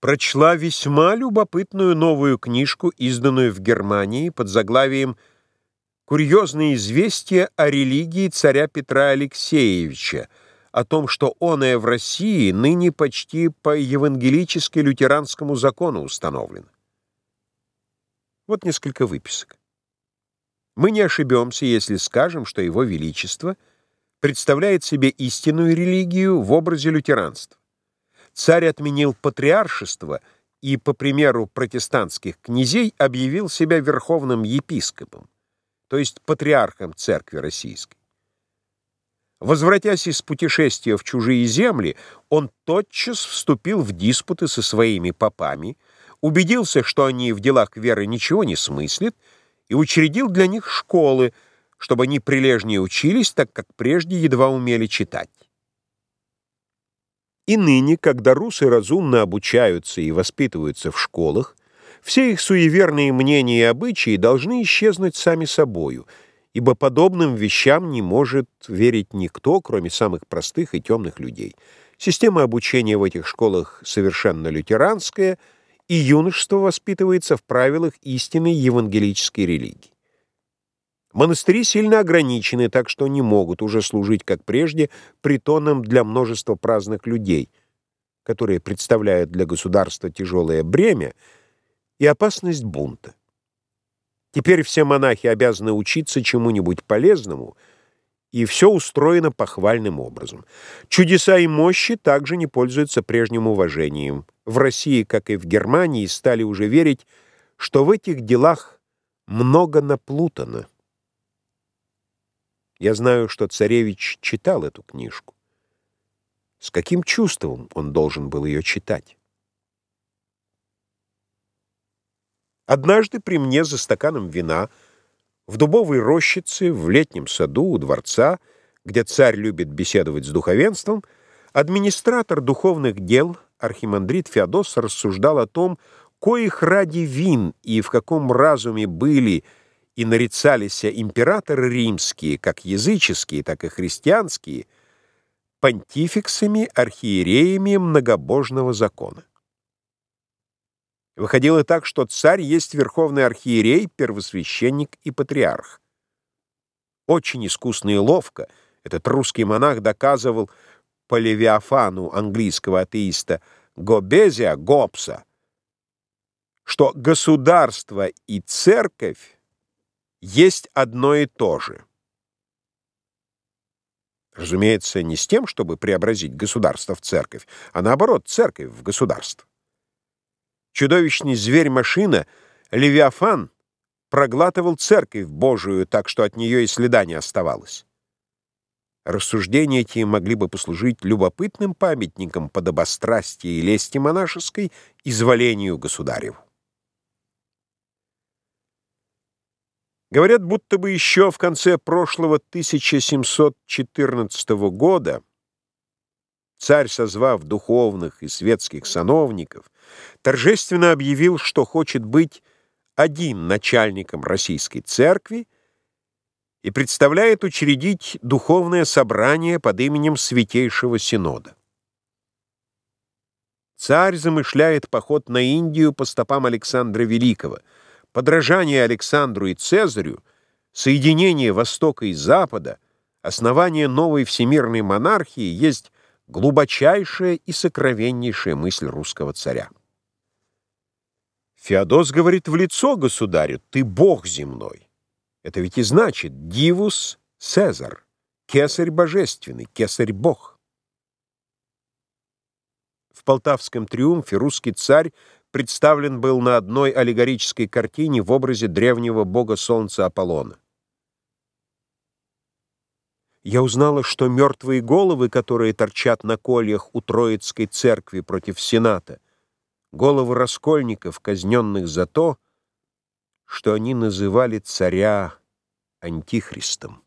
прочла весьма любопытную новую книжку, изданную в Германии под заглавием «Курьезные известия о религии царя Петра Алексеевича», о том, что оное в России ныне почти по евангелически-лютеранскому закону установлено. Вот несколько выписок. Мы не ошибемся, если скажем, что Его Величество представляет себе истинную религию в образе лютеранства. Царь отменил патриаршество и, по примеру протестантских князей, объявил себя верховным епископом, то есть патриархом Церкви Российской. Возвратясь из путешествия в чужие земли, он тотчас вступил в диспуты со своими попами, убедился, что они в делах веры ничего не смыслят, и учредил для них школы, чтобы они прилежнее учились, так как прежде едва умели читать. И ныне, когда русы разумно обучаются и воспитываются в школах, все их суеверные мнения и обычаи должны исчезнуть сами собою, ибо подобным вещам не может верить никто, кроме самых простых и темных людей. Система обучения в этих школах совершенно лютеранская, и юношество воспитывается в правилах истинной евангелической религии. Монастыри сильно ограничены, так что не могут уже служить, как прежде, притоном для множества праздных людей, которые представляют для государства тяжелое бремя и опасность бунта. Теперь все монахи обязаны учиться чему-нибудь полезному, и все устроено похвальным образом. Чудеса и мощи также не пользуются прежним уважением. В России, как и в Германии, стали уже верить, что в этих делах много наплутано. Я знаю, что царевич читал эту книжку. С каким чувством он должен был ее читать? Однажды при мне за стаканом вина в дубовой рощице, в летнем саду у дворца, где царь любит беседовать с духовенством, администратор духовных дел, архимандрит Феодос, рассуждал о том, коих ради вин и в каком разуме были – и нарицались императоры римские, как языческие, так и христианские, понтификсами, архиереями многобожного закона. Выходило так, что царь есть верховный архиерей, первосвященник и патриарх. Очень искусно и ловко этот русский монах доказывал по Левиафану английского атеиста Гобезия Гобса, что государство и церковь есть одно и то же. Разумеется, не с тем, чтобы преобразить государство в церковь, а наоборот, церковь в государство. Чудовищный зверь-машина, Левиафан, проглатывал церковь Божию, так что от нее и следа не оставалось. Рассуждения эти могли бы послужить любопытным памятником подобострастия и лести монашеской изволению государеву. Говорят, будто бы еще в конце прошлого 1714 года царь, созвав духовных и светских сановников, торжественно объявил, что хочет быть один начальником российской церкви и представляет учредить духовное собрание под именем Святейшего Синода. Царь замышляет поход на Индию по стопам Александра Великого — подражание Александру и Цезарю, соединение Востока и Запада, основание новой всемирной монархии есть глубочайшая и сокровеннейшая мысль русского царя. Феодос говорит в лицо государю, «Ты бог земной». Это ведь и значит «дивус Цезар», «кесарь божественный», «кесарь бог». В Полтавском триумфе русский царь представлен был на одной аллегорической картине в образе древнего бога солнца Аполлона. Я узнала, что мертвые головы, которые торчат на кольях у Троицкой церкви против Сената, головы раскольников, казненных за то, что они называли царя Антихристом.